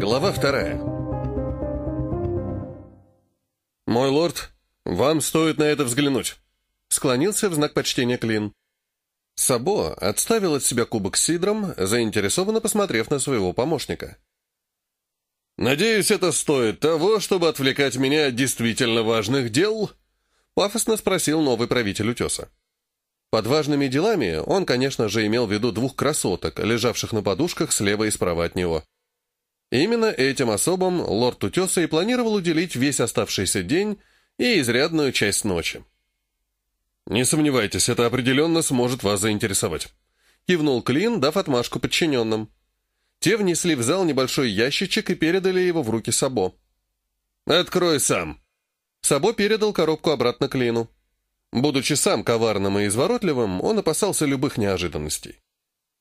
Глава вторая. «Мой лорд, вам стоит на это взглянуть», — склонился в знак почтения Клин. Сабо отставил от себя кубок с сидром, заинтересованно посмотрев на своего помощника. «Надеюсь, это стоит того, чтобы отвлекать меня от действительно важных дел?» — пафосно спросил новый правитель утеса. Под важными делами он, конечно же, имел в виду двух красоток, лежавших на подушках слева и справа от него. Именно этим особам лорд Утеса и планировал уделить весь оставшийся день и изрядную часть ночи. «Не сомневайтесь, это определенно сможет вас заинтересовать», — кивнул Клин, дав отмашку подчиненным. Те внесли в зал небольшой ящичек и передали его в руки Сабо. «Открой сам». Сабо передал коробку обратно Клину. Будучи сам коварным и изворотливым, он опасался любых неожиданностей.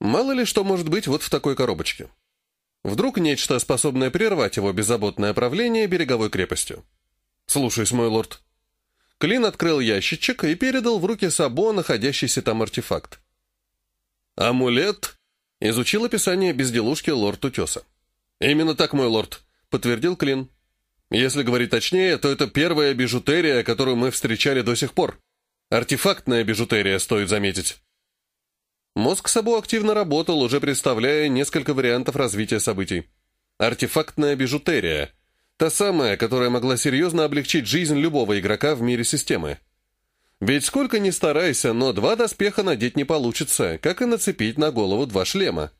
Мало ли что может быть вот в такой коробочке. Вдруг нечто, способное прервать его беззаботное правление береговой крепостью. «Слушаюсь, мой лорд». Клин открыл ящичек и передал в руки Сабо находящийся там артефакт. «Амулет?» — изучил описание безделушки лорд Утеса. «Именно так, мой лорд», — подтвердил Клин. «Если говорить точнее, то это первая бижутерия, которую мы встречали до сих пор. Артефактная бижутерия, стоит заметить». Мозг Сабо активно работал, уже представляя несколько вариантов развития событий. Артефактная бижутерия. Та самая, которая могла серьезно облегчить жизнь любого игрока в мире системы. Ведь сколько ни старайся, но два доспеха надеть не получится, как и нацепить на голову два шлема.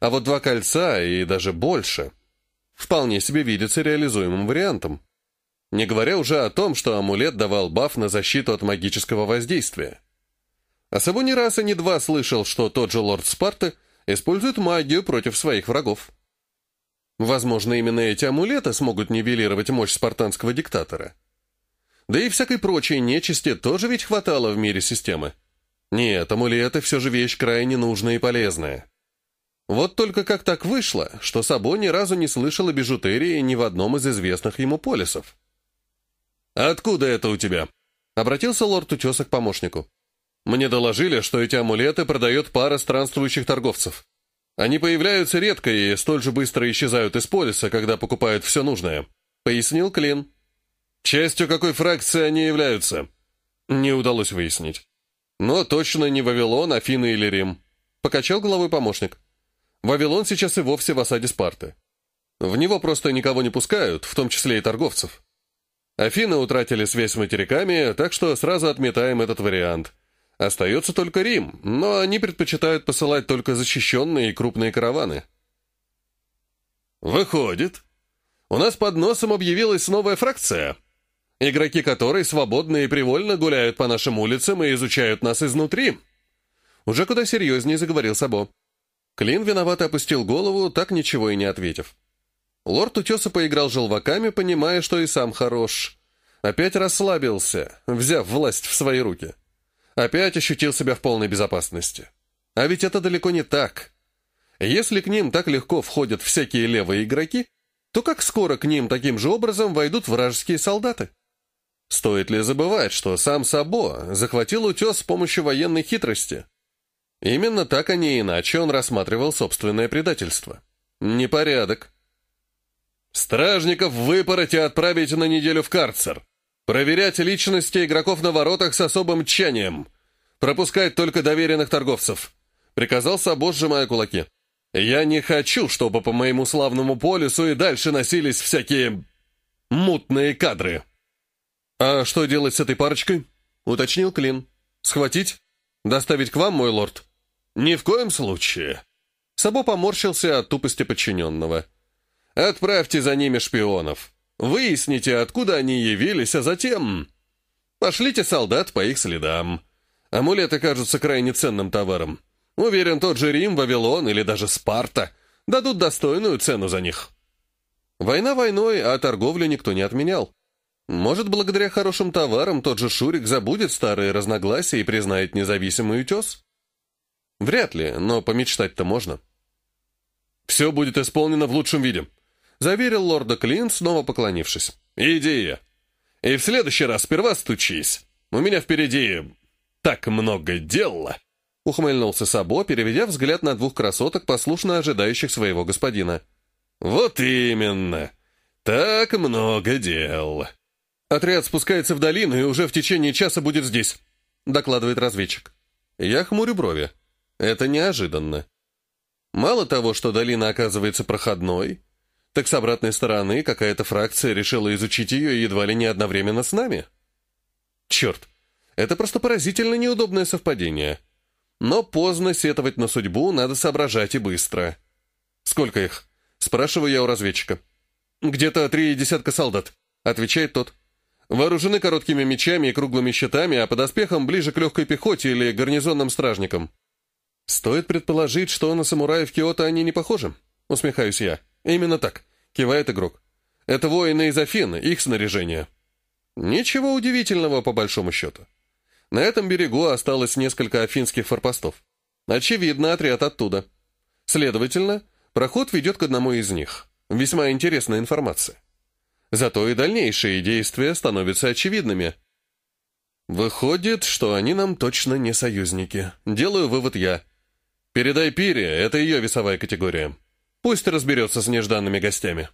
А вот два кольца и даже больше вполне себе видится реализуемым вариантом. Не говоря уже о том, что амулет давал баф на защиту от магического воздействия. А Сабу не раз и не два слышал, что тот же лорд Спарты использует магию против своих врагов. Возможно, именно эти амулеты смогут нивелировать мощь спартанского диктатора. Да и всякой прочей нечисти тоже ведь хватало в мире системы. Нет, амулеты все же вещь крайне нужная и полезная. Вот только как так вышло, что Сабо ни разу не слышал о бижутерии ни в одном из известных ему полисов. «Откуда это у тебя?» — обратился лорд Утеса к помощнику. Мне доложили, что эти амулеты продает пара странствующих торговцев. Они появляются редко и столь же быстро исчезают из полиса, когда покупают все нужное», — пояснил Клин. «Частью какой фракции они являются?» Не удалось выяснить. «Но точно не Вавилон, Афины или Рим», — покачал головой помощник. «Вавилон сейчас и вовсе в осаде Спарты. В него просто никого не пускают, в том числе и торговцев. Афины утратили связь с материками, так что сразу отметаем этот вариант. Остается только Рим, но они предпочитают посылать только защищенные и крупные караваны. Выходит, у нас под носом объявилась новая фракция, игроки которой свободно и привольно гуляют по нашим улицам и изучают нас изнутри. Уже куда серьезнее заговорил Сабо. Клин виновато опустил голову, так ничего и не ответив. Лорд Утеса поиграл желваками, понимая, что и сам хорош. Опять расслабился, взяв власть в свои руки. Опять ощутил себя в полной безопасности. А ведь это далеко не так. Если к ним так легко входят всякие левые игроки, то как скоро к ним таким же образом войдут вражеские солдаты? Стоит ли забывать, что сам Сабо захватил утес с помощью военной хитрости? Именно так, а не иначе, он рассматривал собственное предательство. Непорядок. «Стражников выпороть и отправить на неделю в карцер», Проверять личности игроков на воротах с особым тщанием. Пропускать только доверенных торговцев. Приказал Сабо, сжимая кулаки. Я не хочу, чтобы по моему славному полюсу и дальше носились всякие... мутные кадры. «А что делать с этой парочкой?» — уточнил Клин. «Схватить? Доставить к вам, мой лорд?» «Ни в коем случае». Сабо поморщился от тупости подчиненного. «Отправьте за ними шпионов. Выясните, откуда они явились, а затем... Пошлите солдат по их следам. Амулеты кажутся крайне ценным товаром. Уверен, тот же Рим, Вавилон или даже Спарта дадут достойную цену за них. Война войной, а торговлю никто не отменял. Может, благодаря хорошим товарам тот же Шурик забудет старые разногласия и признает независимый утес? Вряд ли, но помечтать-то можно. Все будет исполнено в лучшем виде, заверил лорда Клин, снова поклонившись. «Идея. И в следующий раз сперва стучись. У меня впереди так много дела!» Ухмыльнулся Сабо, переведя взгляд на двух красоток, послушно ожидающих своего господина. «Вот именно. Так много дел». «Отряд спускается в долину и уже в течение часа будет здесь», — докладывает разведчик. Я хмурю брови. Это неожиданно. Мало того, что долина оказывается проходной, так с обратной стороны какая-то фракция решила изучить ее едва ли не одновременно с нами. Черт, это просто поразительно неудобное совпадение. Но поздно сетовать на судьбу, надо соображать и быстро. «Сколько их?» — спрашиваю я у разведчика. «Где-то три десятка солдат», — отвечает тот. «Вооружены короткими мечами и круглыми щитами, а под оспехом ближе к легкой пехоте или гарнизонным стражникам». «Стоит предположить, что на самураев Киото они не похожи», — усмехаюсь я. «Именно так», — кивает игрок. «Это воины из Афин, их снаряжение». Ничего удивительного, по большому счету. На этом берегу осталось несколько афинских форпостов. Очевидно, отряд оттуда. Следовательно, проход ведет к одному из них. Весьма интересная информация. Зато и дальнейшие действия становятся очевидными. Выходит, что они нам точно не союзники. Делаю вывод я. Передай Пире, это ее весовая категория. Пусть разберется с нежданными гостями.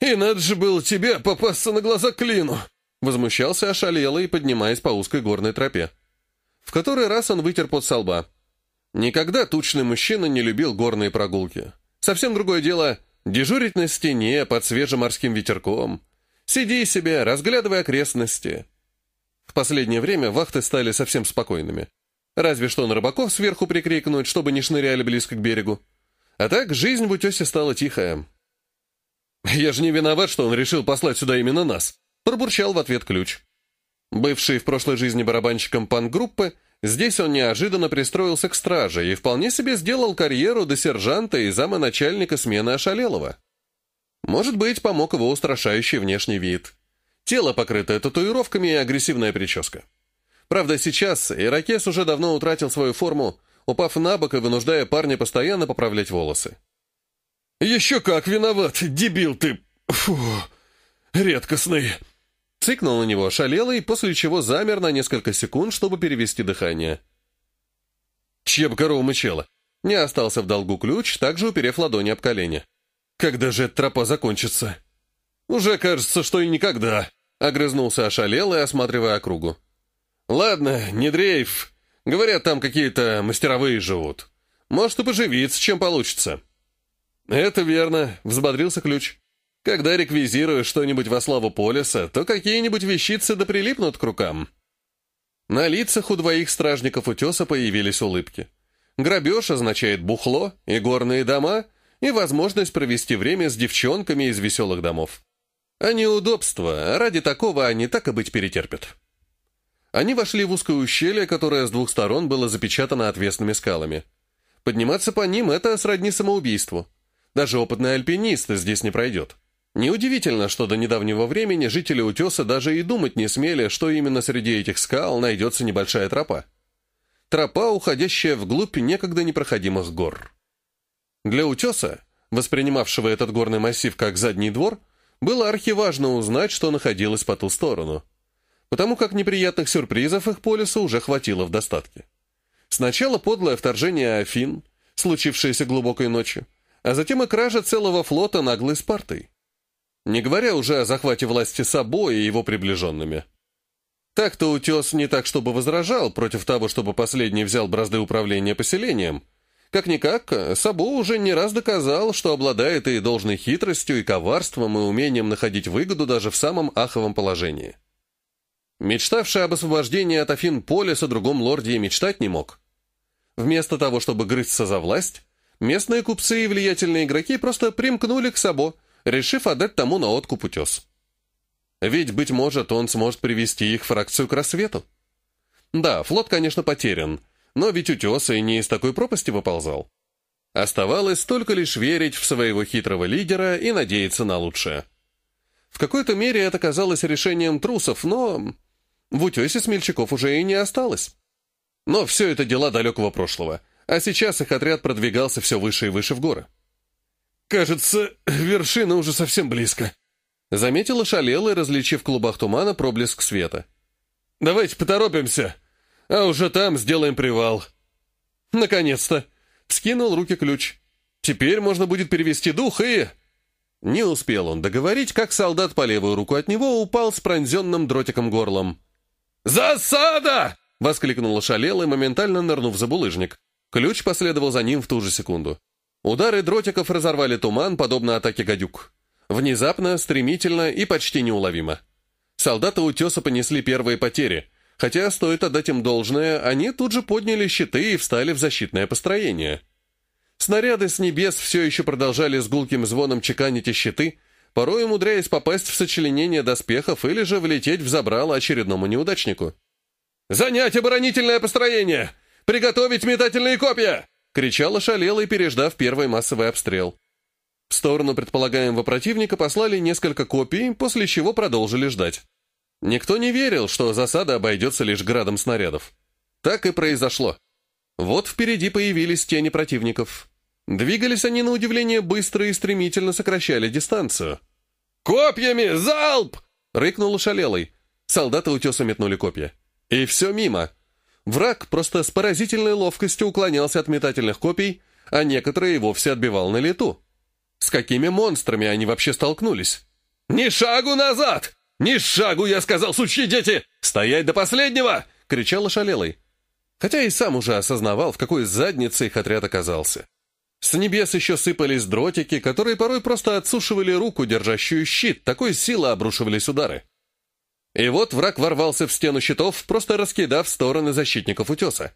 «И надо же было тебе попасться на глаза Клину!» Возмущался ошалелый, поднимаясь по узкой горной тропе. В который раз он вытер под со лба. Никогда тучный мужчина не любил горные прогулки. Совсем другое дело — дежурить на стене под свежим морским ветерком. Сиди себе, разглядывай окрестности. В последнее время вахты стали совсем спокойными. Разве что на рыбаков сверху прикрикнуть, чтобы не шныряли близко к берегу. А так жизнь в утесе стала тихая. «Я же не виноват, что он решил послать сюда именно нас», Пробурчал в ответ ключ. Бывший в прошлой жизни барабанщиком панк-группы, здесь он неожиданно пристроился к страже и вполне себе сделал карьеру до сержанта и зама начальника смены Ошалелова. Может быть, помог его устрашающий внешний вид. Тело покрытое татуировками и агрессивная прическа. Правда, сейчас Иракес уже давно утратил свою форму, упав на бок и вынуждая парня постоянно поправлять волосы. «Еще как виноват, дебил ты! Фу, редкостный!» Цыкнул на него шалелый, после чего замер на несколько секунд, чтобы перевести дыхание. Бы корова мычала? Не остался в долгу ключ, также уперев ладони об колени. «Когда же эта тропа закончится?» «Уже кажется, что и никогда», — огрызнулся ошалелый, осматривая округу. «Ладно, не дрейф. Говорят, там какие-то мастеровые живут. Может, и поживиться, чем получится». «Это верно», — взбодрился ключ. Когда реквизируешь что-нибудь во славу полиса, то какие-нибудь вещицы да прилипнут к рукам. На лицах у двоих стражников утеса появились улыбки. Грабеж означает бухло и горные дома, и возможность провести время с девчонками из веселых домов. А неудобства, ради такого они так и быть перетерпят. Они вошли в узкое ущелье, которое с двух сторон было запечатано отвесными скалами. Подниматься по ним — это сродни самоубийству. Даже опытный альпинист здесь не пройдет. Неудивительно, что до недавнего времени жители утеса даже и думать не смели, что именно среди этих скал найдется небольшая тропа. Тропа, уходящая вглубь некогда непроходимых гор. Для утеса, воспринимавшего этот горный массив как задний двор, было архиважно узнать, что находилось по ту сторону. Потому как неприятных сюрпризов их по лесу уже хватило в достатке. Сначала подлое вторжение Афин, случившееся глубокой ночью, а затем и кража целого флота наглой Спартой. Не говоря уже о захвате власти собой и его приближенными. Так-то утес не так, чтобы возражал против того, чтобы последний взял бразды управления поселением. Как-никак, Сабо уже не раз доказал, что обладает и должной хитростью, и коварством, и умением находить выгоду даже в самом аховом положении. Мечтавший об освобождении от Афин Полис о другом лорде и мечтать не мог. Вместо того, чтобы грызться за власть, местные купцы и влиятельные игроки просто примкнули к Сабо, решив отдать тому на откуп утес. Ведь, быть может, он сможет привести их фракцию к рассвету. Да, флот, конечно, потерян, но ведь утес и не из такой пропасти выползал. Оставалось только лишь верить в своего хитрого лидера и надеяться на лучшее. В какой-то мере это казалось решением трусов, но в утесе смельчаков уже и не осталось. Но все это дела далекого прошлого, а сейчас их отряд продвигался все выше и выше в горы. «Кажется, вершина уже совсем близко», — заметила шалелый, различив в клубах тумана проблеск света. «Давайте поторопимся, а уже там сделаем привал». «Наконец-то!» — вскинул руки ключ. «Теперь можно будет перевести дух и...» Не успел он договорить, как солдат по левую руку от него упал с пронзенным дротиком горлом. «Засада!» — воскликнул ошалелый, моментально нырнув за булыжник. Ключ последовал за ним в ту же секунду. Удары дротиков разорвали туман, подобно атаке гадюк. Внезапно, стремительно и почти неуловимо. Солдаты утеса понесли первые потери, хотя, стоит отдать им должное, они тут же подняли щиты и встали в защитное построение. Снаряды с небес все еще продолжали с гулким звоном чеканить и щиты, порой умудряясь попасть в сочленение доспехов или же влететь в забрало очередному неудачнику. «Занять оборонительное построение! Приготовить метательные копья!» — кричал ошалелый, переждав первый массовый обстрел. В сторону предполагаемого противника послали несколько копий, после чего продолжили ждать. Никто не верил, что засада обойдется лишь градом снарядов. Так и произошло. Вот впереди появились тени противников. Двигались они, на удивление, быстро и стремительно сокращали дистанцию. «Копьями! Залп!» — рыкнул ушалелый. Солдаты утеса метнули копья. И все мимо. Враг просто с поразительной ловкостью уклонялся от метательных копий, а некоторые и вовсе отбивал на лету. С какими монстрами они вообще столкнулись? «Ни шагу назад! Ни шагу, я сказал, сучьи дети! Стоять до последнего!» — кричал ошалелый. Хотя и сам уже осознавал, в какой заднице их отряд оказался. С небес еще сыпались дротики, которые порой просто отсушивали руку, держащую щит, такой силы обрушивались удары. И вот враг ворвался в стену щитов, просто раскидав стороны защитников утеса.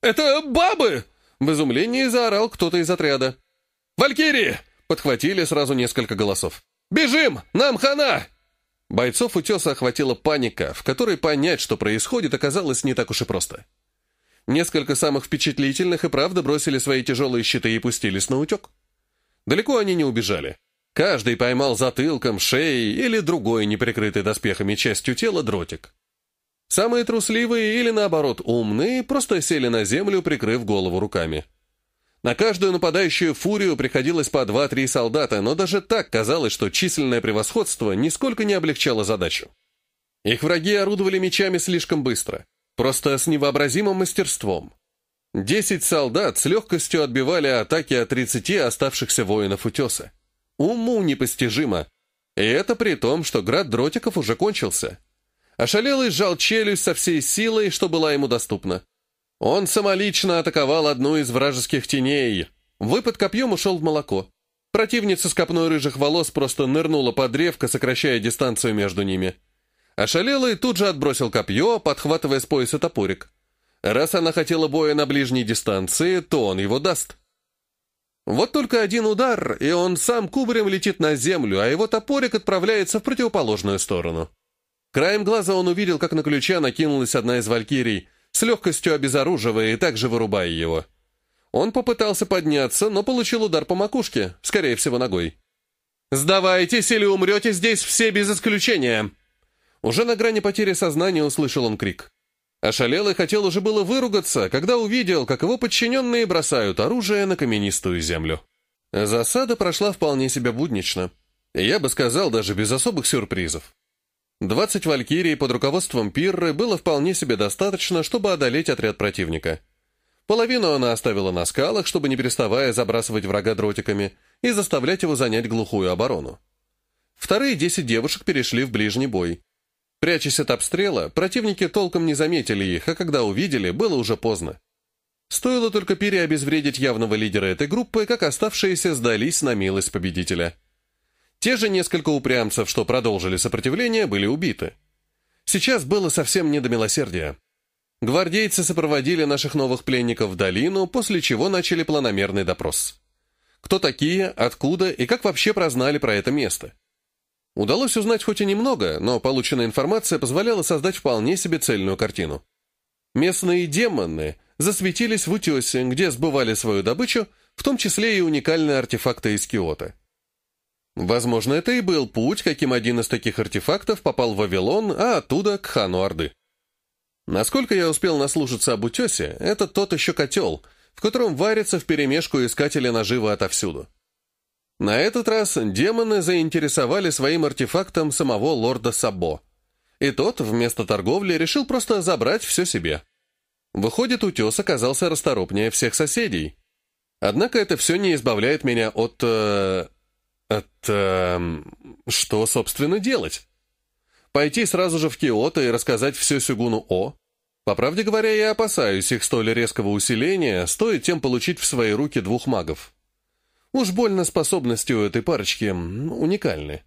«Это бабы!» — в изумлении заорал кто-то из отряда. «Валькирии!» — подхватили сразу несколько голосов. «Бежим! Нам хана!» Бойцов утеса охватила паника, в которой понять, что происходит, оказалось не так уж и просто. Несколько самых впечатлительных и правда бросили свои тяжелые щиты и пустились на утек. Далеко они не убежали. Каждый поймал затылком, шеей или другой неприкрытой доспехами частью тела дротик. Самые трусливые или, наоборот, умные просто сели на землю, прикрыв голову руками. На каждую нападающую фурию приходилось по два-три солдата, но даже так казалось, что численное превосходство нисколько не облегчало задачу. Их враги орудовали мечами слишком быстро. Просто с невообразимым мастерством. Десять солдат с легкостью отбивали атаки от тридцати оставшихся воинов утеса. Уму непостижимо. И это при том, что град дротиков уже кончился. Ошалелый сжал челюсть со всей силой, что была ему доступна. Он самолично атаковал одну из вражеских теней. Выпад копьем ушел в молоко. Противница с копной рыжих волос просто нырнула под древко, сокращая дистанцию между ними. Ошалелый тут же отбросил копье, подхватывая с пояса топорик. Раз она хотела боя на ближней дистанции, то он его даст. Вот только один удар, и он сам кубарем летит на землю, а его топорик отправляется в противоположную сторону. Краем глаза он увидел, как на ключа накинулась одна из валькирий, с легкостью обезоруживая и также вырубая его. Он попытался подняться, но получил удар по макушке, скорее всего, ногой. «Сдавайтесь или умрете здесь все без исключения!» Уже на грани потери сознания услышал он крик. Ошалел и хотел уже было выругаться, когда увидел, как его подчиненные бросают оружие на каменистую землю. Засада прошла вполне себе буднично. Я бы сказал, даже без особых сюрпризов. Двадцать валькирий под руководством Пирры было вполне себе достаточно, чтобы одолеть отряд противника. Половину она оставила на скалах, чтобы не переставая забрасывать врага дротиками и заставлять его занять глухую оборону. Вторые десять девушек перешли в ближний бой. Прячась от обстрела, противники толком не заметили их, а когда увидели, было уже поздно. Стоило только переобезвредить явного лидера этой группы, как оставшиеся сдались на милость победителя. Те же несколько упрямцев, что продолжили сопротивление, были убиты. Сейчас было совсем не до милосердия. Гвардейцы сопроводили наших новых пленников в долину, после чего начали планомерный допрос. Кто такие, откуда и как вообще прознали про это место? Удалось узнать хоть и немного, но полученная информация позволяла создать вполне себе цельную картину. Местные демоны засветились в утесе, где сбывали свою добычу, в том числе и уникальные артефакты из Киота. Возможно, это и был путь, каким один из таких артефактов попал в Вавилон, а оттуда к хану Орды. Насколько я успел наслушаться об утесе, это тот еще котел, в котором варятся вперемешку искатели наживы отовсюду. На этот раз демоны заинтересовали своим артефактом самого лорда Сабо. И тот, вместо торговли, решил просто забрать все себе. Выходит, утес оказался расторопнее всех соседей. Однако это все не избавляет меня от... Э, Это... что, собственно, делать? Пойти сразу же в Киото и рассказать все Сюгуну О? По правде говоря, я опасаюсь их столь резкого усиления, стоит тем получить в свои руки двух магов. Уж больно способности у этой парочки уникальны.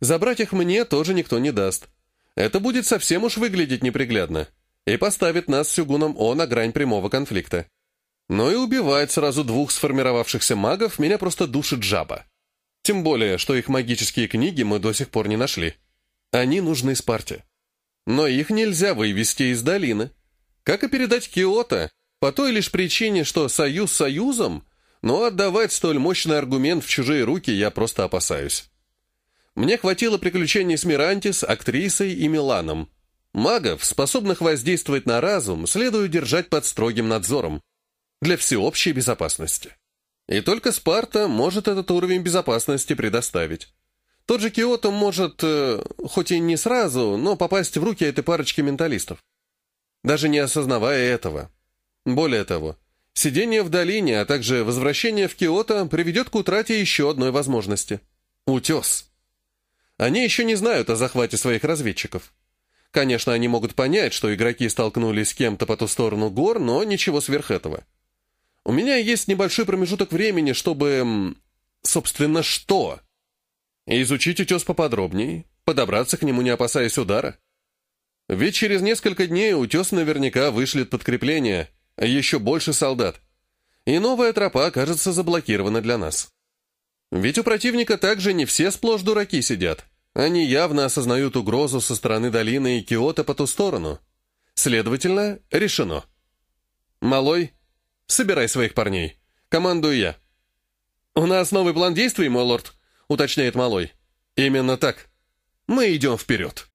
Забрать их мне тоже никто не даст. Это будет совсем уж выглядеть неприглядно и поставит нас с Сюгуном О на грань прямого конфликта. Но и убивать сразу двух сформировавшихся магов меня просто душит жаба. Тем более, что их магические книги мы до сих пор не нашли. Они нужны Спарте. Но их нельзя вывести из долины. Как и передать Киото, по той лишь причине, что союз союзом, но отдавать столь мощный аргумент в чужие руки я просто опасаюсь. Мне хватило приключений с Мирантис, актрисой и Миланом. Магов, способных воздействовать на разум, следует держать под строгим надзором. Для всеобщей безопасности. И только Спарта может этот уровень безопасности предоставить. Тот же Киото может, э, хоть и не сразу, но попасть в руки этой парочки менталистов. Даже не осознавая этого. Более того, сидение в долине, а также возвращение в Киото приведет к утрате еще одной возможности. Утес. Они еще не знают о захвате своих разведчиков. Конечно, они могут понять, что игроки столкнулись с кем-то по ту сторону гор, но ничего сверх этого. У меня есть небольшой промежуток времени, чтобы... Собственно, что? Изучить утес поподробнее, подобраться к нему, не опасаясь удара. Ведь через несколько дней утес наверняка вышлет подкрепление, еще больше солдат. И новая тропа окажется заблокирована для нас. Ведь у противника также не все сплошь дураки сидят. Они явно осознают угрозу со стороны долины и Киота по ту сторону. Следовательно, решено. «Малой, собирай своих парней. Командую я». «У нас новый план действий, мой лорд», — уточняет Малой. «Именно так. Мы идем вперед».